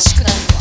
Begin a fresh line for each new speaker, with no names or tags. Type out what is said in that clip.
しくなる。